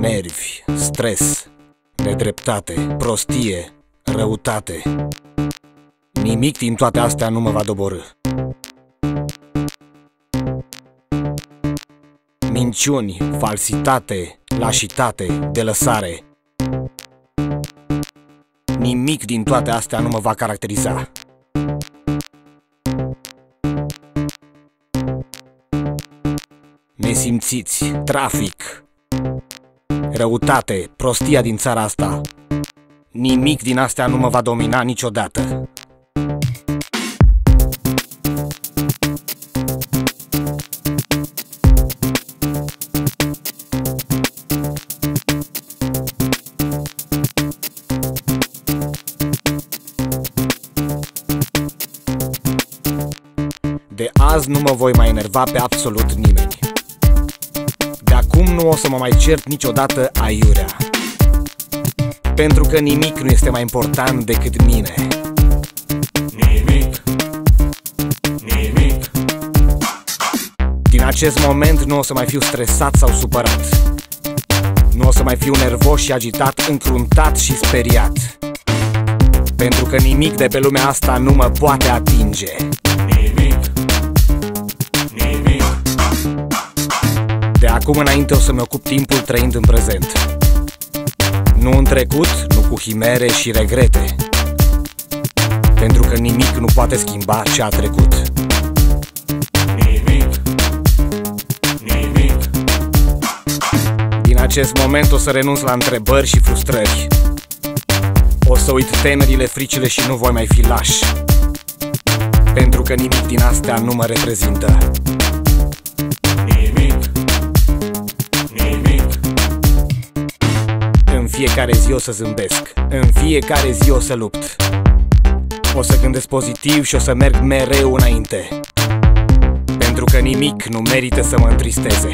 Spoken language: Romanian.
Nervi, stres, nedreptate, prostie, răutate. Nimic din toate astea nu mă va doborâ. Minciuni, falsitate, lașitate, delăsare. Nimic din toate astea nu mă va caracteriza Nesimțiți, trafic, răutate, prostia din țara asta. Nimic din astea nu mă va domina niciodată. De azi nu mă voi mai enerva pe absolut nimeni. De acum nu o să mă mai cert niciodată aiurea. Pentru că nimic nu este mai important decât mine. Nimic Nimic Din acest moment nu o să mai fiu stresat sau supărat. Nu o să mai fiu nervos și agitat, încruntat și speriat. Pentru că nimic de pe lumea asta nu mă poate atinge. Acum înainte o să-mi ocup timpul trăind în prezent. Nu în trecut, nu cu chimere și regrete. Pentru că nimic nu poate schimba ce a trecut. Nimic Nimic Din acest moment o să renunț la întrebări și frustrări. O să uit temerile, fricile și nu voi mai fi laș. Pentru că nimic din astea nu mă reprezintă. Fiecare zi o să zâmbesc, în fiecare zi o să lupt. O să gândesc pozitiv și o să merg mereu înainte. Pentru că nimic nu merită să mă întristeze.